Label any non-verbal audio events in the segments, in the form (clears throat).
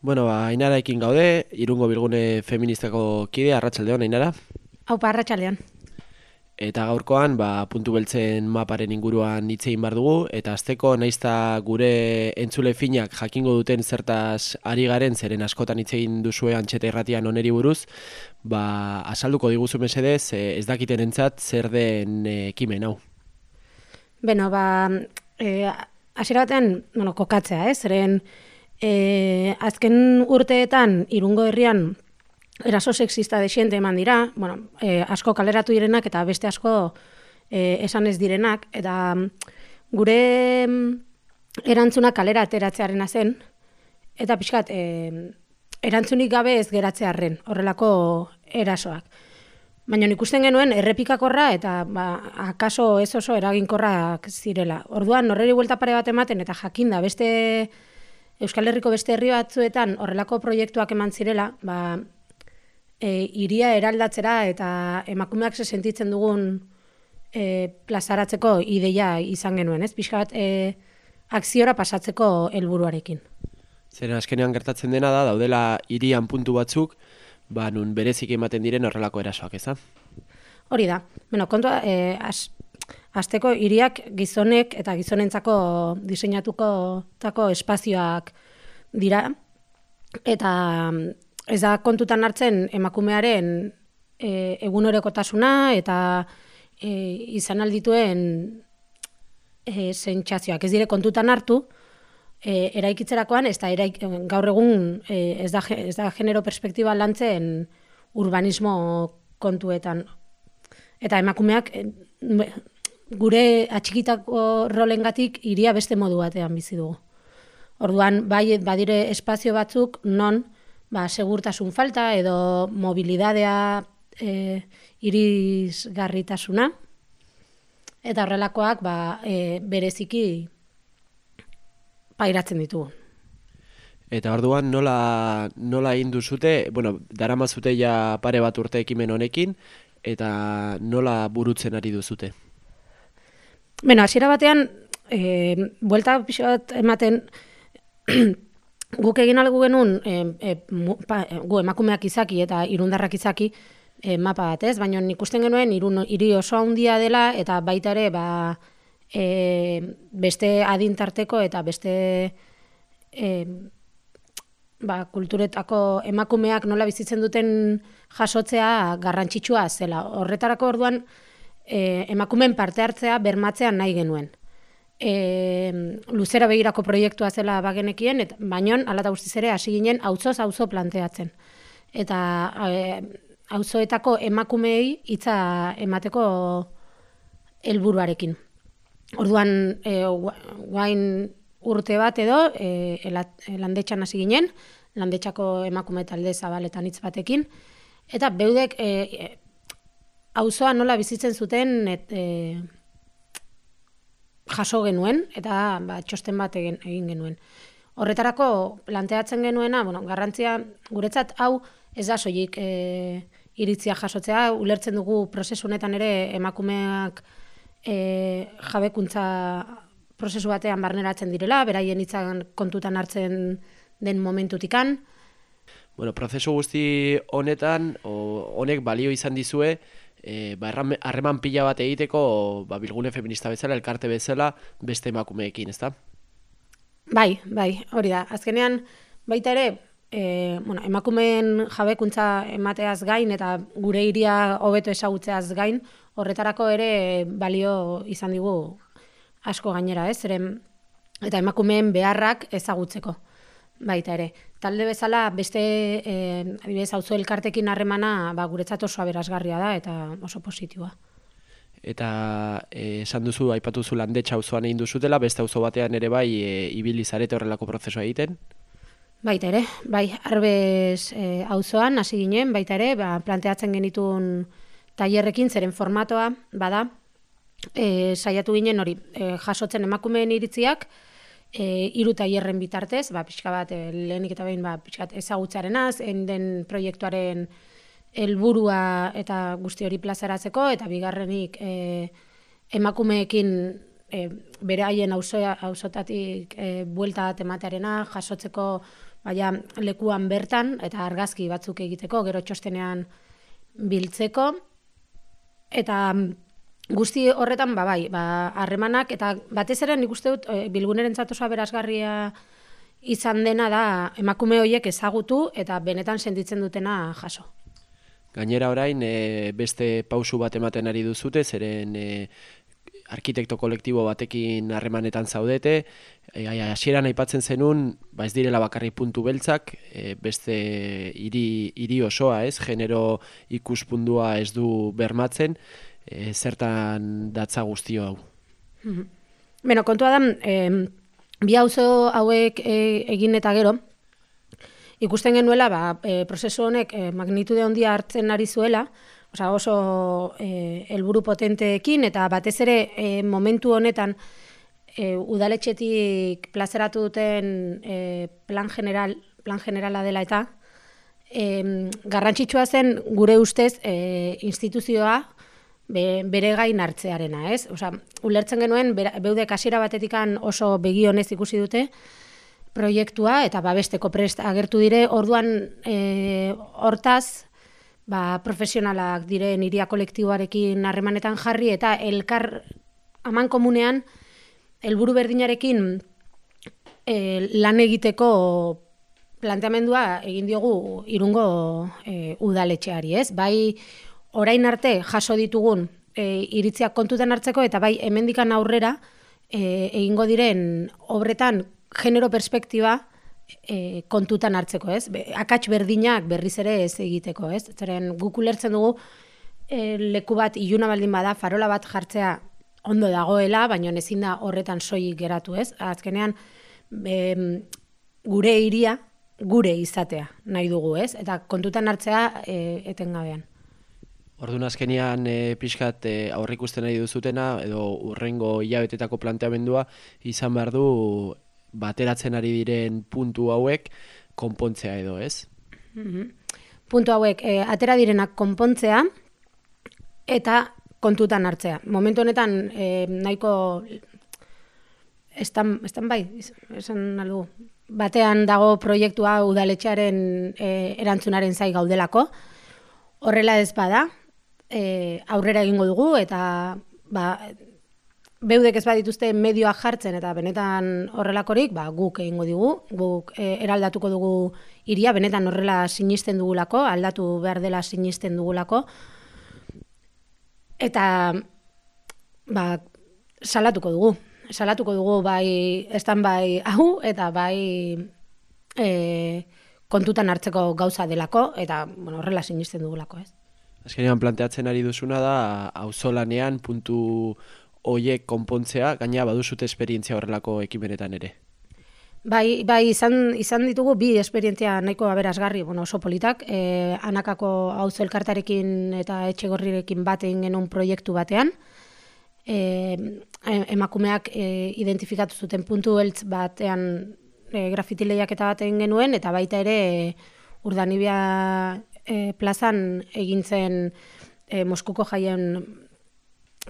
Bueno, ba, Ainaraekin gaude, irungo bilgune feministako kide, arratsaldeon Ainara. Haupa, arratsaldeon. Eta gaurkoan, ba, puntu beltzen maparen inguruan hitz egin bar dugu, eta azteko naizta gure entzule finak jakingo duten zertaz ari garen, zeren askotan hitz egin duzue antxeta irratian oneri buruz, ba, asalduko diguzu mesedez, ez dakiten entzat zer den ekimen hau. Beno, ba, e, batean, bueno, kokatzea, ez, zeren, E, azken urteetan irungo herrian eraso sexista desiente eman dira, bueno, e, asko kaleratu direnak eta beste asko e, esan ez direnak, eta gure erantzuna kalera ateratzearen zen, eta pixkat, e, erantzunik gabe ez geratzearen, horrelako erasoak. Baina ikusten genuen errepikakorra eta ba, akaso ez oso eraginkorrak zirela. Orduan, horreri buelta pare bat ematen eta jakinda beste Euskal Herriko beste herri batzuetan horrelako proiektuak eman zirela, ba, e, iria eraldatzera eta emakumeak se sentitzen dugun e, plazaratzeko ideia izan genuen, ez? Pixka bat, e, akziora pasatzeko helburuarekin. Zer askenean gertatzen dena da, daudela irian puntu batzuk, ba, nun berezik ematen diren horrelako erasoak, ez da? Hori da. Bueno, kontua, e, as, Azteko hiriak gizonek eta gizonentzako diseinatuko tako espazioak dira. Eta mm, ez da kontutan hartzen emakumearen e, egunorekotasuna eta e, izan aldituen e, sentsazioak. Ez dire kontutan hartu, e, eraikitzerakoan, ez da eraik, gaur egun e, ez, da, ez da genero perspektiba lantzen urbanismo kontuetan. Eta emakumeak e, gure atxikitako rolengatik iria beste modu batean bizi dugu. Orduan, bai, badire espazio batzuk non, ba, segurtasun falta edo mobilidadea e, irizgarritasuna, eta horrelakoak ba, e, bereziki pairatzen ditugu. Eta orduan nola, nola indu zute, bueno, darama zute ja pare bat urte ekimen honekin, eta nola burutzen ari duzute? Beno, hasiera batean, e, buelta pixot ematen, (clears throat) guk egin algu genuen, e, e, gu emakumeak izaki eta irundarrak izaki, e, mapa bat ez, baina ikusten genuen irun, iri oso handia dela eta baita ere ba, e, beste adintarteko eta beste e, ba, kulturetako emakumeak nola bizitzen duten jasotzea garrantzitsua zela. Horretarako orduan, e, emakumen parte hartzea bermatzean nahi genuen. E, luzera begirako proiektua zela bagenekien, et, baino alata guztiz ere hasi ginen auzoz auzo planteatzen. Eta e, auzoetako emakumeei hitza emateko helburuarekin. Orduan e, guain urte bat edo e, landetxan hasi ginen, landetxako emakume talde zabaletan hitz batekin, eta beudek e, auzoa nola bizitzen zuten et, e, jaso genuen eta ba, txosten bat egin, egin genuen. Horretarako planteatzen genuena, bueno, garrantzia guretzat hau ez da soilik e, iritzia jasotzea, ulertzen dugu prozesu honetan ere emakumeak e, jabekuntza prozesu batean barneratzen direla, beraien hitzan kontutan hartzen den momentutikan. Bueno, prozesu guzti honetan, o, honek balio izan dizue, e, ba, harreman pila bat egiteko ba, bilgune feminista bezala, elkarte bezala, beste emakumeekin, ezta? Bai, bai, hori da. Azkenean, baita ere, e, bueno, emakumeen jabekuntza emateaz gain eta gure iria hobeto ezagutzeaz gain, horretarako ere balio izan digu asko gainera, ez? Zeren, eta emakumeen beharrak ezagutzeko baita ere. Talde bezala beste eh adibidez auzo elkartekin harremana ba guretzat oso aberasgarria da eta oso positiboa. Eta eh, esan duzu aipatu zu landetxa auzoan egin duzutela, beste auzo batean ere bai e, ibili zarete horrelako prozesua egiten. Baita ere, bai, arbez e, auzoan hasi ginen, baita ere, ba, planteatzen genitun tailerrekin zeren formatoa bada, e, saiatu ginen hori, e, jasotzen emakumeen iritziak, e, iru tailerren bitartez, ba, pixka bat, e, lehenik eta behin, ba, pixka bat ezagutzaren az, den proiektuaren helburua eta guzti hori plazaratzeko, eta bigarrenik e, emakumeekin e, bere haien hausotatik e, buelta bat ematearena, jasotzeko baina lekuan bertan, eta argazki batzuk egiteko, gero txostenean biltzeko, eta guzti horretan, ba, bai, ba, harremanak, eta batez ere nik uste dut, e, bilguneren zatosa berazgarria izan dena da emakume horiek ezagutu eta benetan sentitzen dutena jaso. Gainera orain, e, beste pausu bat ematen ari duzute, zeren e, arkitekto kolektibo batekin harremanetan zaudete, e, hasieran aipatzen zenun, ba ez direla bakarri puntu beltzak, e, beste hiri hiri osoa, ez, genero ikuspundua ez du bermatzen, e, zertan datza guztio hau. Mhm. Beno, kontua da, e, bi auzo hauek e, egin eta gero, ikusten genuela, ba, e, prozesu honek e, magnitude handia hartzen ari zuela, Osa, oso e, elburu potenteekin, eta batez ere e, momentu honetan e, udaletxetik plazeratu duten e, plan, general, plan generala dela eta e, garrantzitsua zen gure ustez e, instituzioa be, bere gain hartzearena, ez? Osa, ulertzen genuen, beude kasiera batetikan oso begionez ikusi dute, proiektua eta babesteko prest agertu dire, orduan e, hortaz, ba, profesionalak diren iria kolektiboarekin harremanetan jarri eta elkar aman komunean helburu berdinarekin e, lan egiteko planteamendua egin diogu irungo e, udaletxeari, ez? Bai, orain arte jaso ditugun e, iritziak kontutan hartzeko eta bai hemendikan aurrera e, egingo diren obretan genero perspektiba e, kontutan hartzeko, ez? Be, akats berdinak berriz ere ez egiteko, ez? Zeren guk ulertzen dugu e, leku bat iluna baldin bada, farola bat jartzea ondo dagoela, baina ezin da horretan soilik geratu, ez? Azkenean e, gure iria gure izatea nahi dugu, ez? Eta kontutan hartzea e, etengabean. Orduan azkenean e, pixkat e, aurrikusten nahi duzutena edo urrengo hilabetetako planteamendua izan behar du bateratzen ari diren puntu hauek konpontzea edo, ez? Mm Puntu hauek, e, atera direnak konpontzea eta kontutan hartzea. Momentu honetan e, nahiko estan, estan bai, esan aldu, batean dago proiektua udaletxearen e, erantzunaren zai gaudelako. Horrela ez bada, e, aurrera egingo dugu eta ba, beudek ez badituzte medioak jartzen eta benetan horrelakorik, ba, guk egingo digu, guk e, eraldatuko dugu iria, benetan horrela sinisten dugulako, aldatu behar dela sinisten dugulako, eta ba, salatuko dugu. Salatuko dugu bai estan bai hau eta bai e, kontutan hartzeko gauza delako eta bueno, horrela sinisten dugulako, ez? Azkenean planteatzen ari duzuna da auzolanean puntu hoiek konpontzea, gaina baduzute esperientzia horrelako ekimenetan ere. Bai, bai izan, izan ditugu bi esperientzia nahiko aberazgarri, bueno, oso politak, e, anakako hau elkartarekin eta etxegorrirekin bat egin genuen proiektu batean, e, emakumeak e, identifikatu zuten puntu beltz batean e, grafitileiak eta bat genuen, eta baita ere e, urdanibia e, plazan egintzen e, Moskuko jaien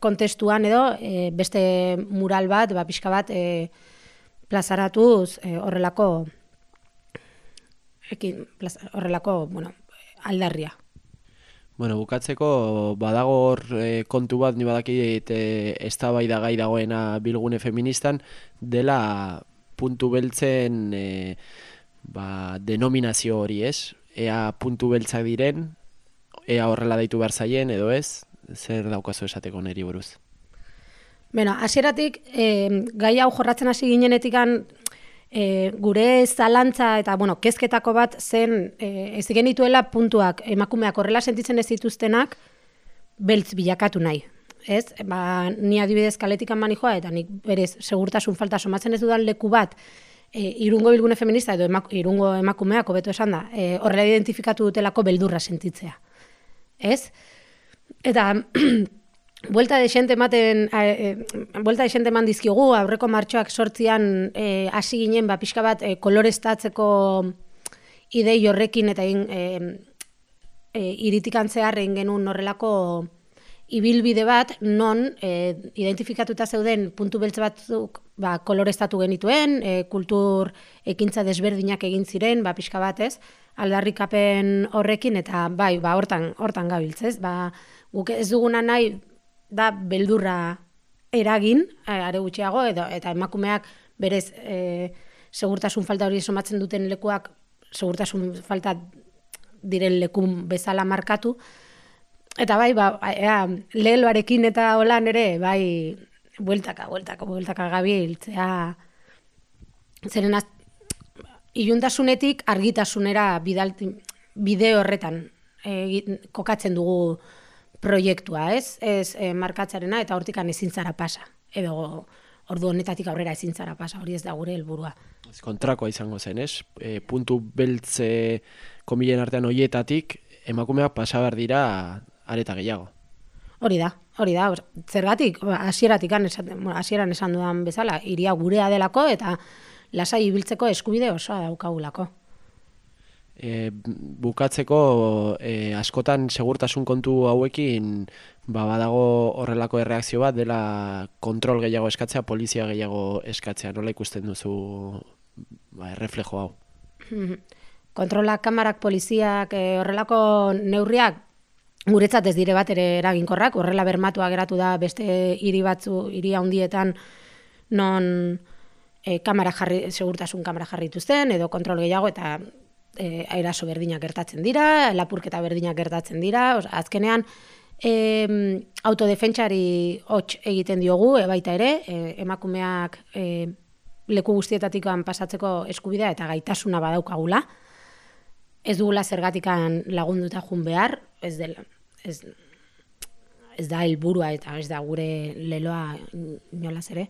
kontestuan edo e, beste mural bat, ba, pixka bat e, plazaratuz e, horrelako ekin, plaza, horrelako bueno, aldarria. Bueno, bukatzeko badago hor e, kontu bat ni badakit e, eztabaida gai dagoena bilgune feministan dela puntu beltzen e, ba, denominazio hori, ez? Ea puntu beltzak diren, ea horrela deitu behar zaien edo ez, zer daukazu esateko neri buruz? Bueno, hasieratik e, gai hau jorratzen hasi ginenetikan e, gure zalantza eta bueno, kezketako bat zen e, ez genituela puntuak emakumeak horrela sentitzen ez dituztenak beltz bilakatu nahi. Ez? Ba, ni adibidez kaletikan manijoa eta nik berez segurtasun falta somatzen ez dudan leku bat e, irungo bilgune feminista edo emak, irungo emakumeak hobeto esan da, e, horrela identifikatu dutelako beldurra sentitzea. Ez? Eta (clears throat) vuelta de xente ematen e, vuelta de xente eman dizkigu aurreko martxoak sortzian eh, hasi ginen ba pixka bat e, kolorestatzeko idei horrekin eta egin e, e, iritikantzear egin genuen horrelako ibilbide bat non e, identifikatuta zeuden puntu beltz batzuk ba, koloreztatu genituen, e, kultur ekintza desberdinak egin ziren, ba, pixka batez, aldarrikapen horrekin, eta bai, ba, hortan, hortan gabiltz, ez? Ba, guk ez duguna nahi, da, beldurra eragin, e, are gutxiago, edo, eta emakumeak berez e, segurtasun falta hori somatzen duten lekuak, segurtasun falta diren lekun bezala markatu, Eta bai, ba, ea, leheloarekin eta holan ere, bai, bueltaka, bueltaka, bueltaka gabiltzea. Zeren az, iluntasunetik argitasunera bidalti, bide horretan e, kokatzen dugu proiektua, ez? Ez e, markatzarena eta hortikan ezin zara pasa. Edo ordu honetatik aurrera ezin zara pasa, hori ez da gure helburua. Ez kontrakoa izango zen, ez? E, puntu beltze komilen artean hoietatik, emakumeak pasa behar dira areta gehiago. Hori da, hori da, zergatik, hasieratik hasieran esan dudan bezala, iria gurea delako eta lasai ibiltzeko eskubide osoa daukagulako. E, bukatzeko e, askotan segurtasun kontu hauekin ba, badago horrelako erreakzio bat dela kontrol gehiago eskatzea, polizia gehiago eskatzea, nola ikusten duzu ba, erreflejo hau? (laughs) Kontrola kamarak, poliziak, e, horrelako neurriak guretzat ez dire bat ere eraginkorrak, horrela bermatua geratu da beste hiri batzu, hiri handietan non e, kamera jarri, segurtasun kamera jarri dituzten, edo kontrol gehiago, eta e, airaso berdinak gertatzen dira, lapurketa berdinak gertatzen dira, Oza, azkenean e, autodefentsari hots egiten diogu, e, baita ere, e, emakumeak e, leku guztietatikoan pasatzeko eskubidea eta gaitasuna badaukagula, ez dugula zergatikan lagunduta jun behar, ez dela, ez, ez da helburua eta ez da gure leloa inolaz ere,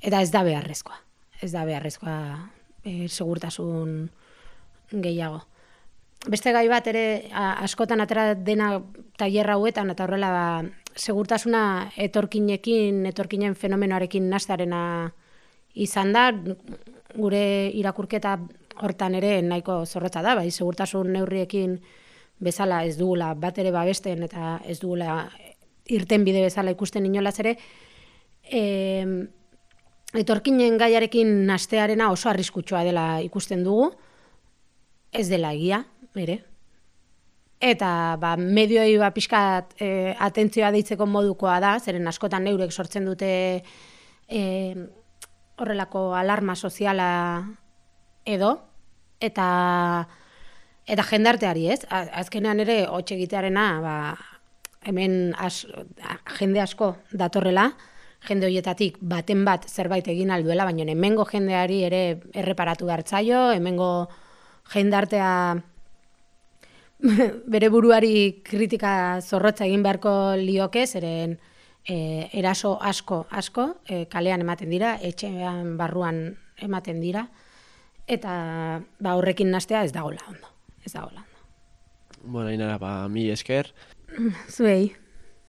eta ez da beharrezkoa. Ez da beharrezkoa e, segurtasun gehiago. Beste gai bat ere askotan atera dena tailerra hauetan eta horrela ba, segurtasuna etorkinekin, etorkinen fenomenoarekin nastarena izan da, gure irakurketa hortan ere nahiko zorrotza da, bai, segurtasun neurriekin bezala ez dugula bat ere babesten eta ez dugula irten bide bezala ikusten inolaz ere, e, etorkinen gaiarekin nastearena oso arriskutsua dela ikusten dugu, ez dela egia, ere. Eta ba, medioei ba, pixkat e, atentzioa deitzeko modukoa da, zeren askotan neurek sortzen dute e, horrelako alarma soziala edo, eta eta jendarteari, ez? Azkenean ere hotxe egitearena, ba, hemen as, jende asko datorrela, jende horietatik baten bat zerbait egin alduela, baina hemengo jendeari ere erreparatu hartzaio, hemengo jendartea (laughs) bere buruari kritika zorrotza egin beharko lioke, zeren e, eraso asko, asko, e, kalean ematen dira, etxean barruan ematen dira, eta ba, horrekin nastea ez dagoela ondo ez da hola. Bueno, inara, ba, mi esker. Zuei.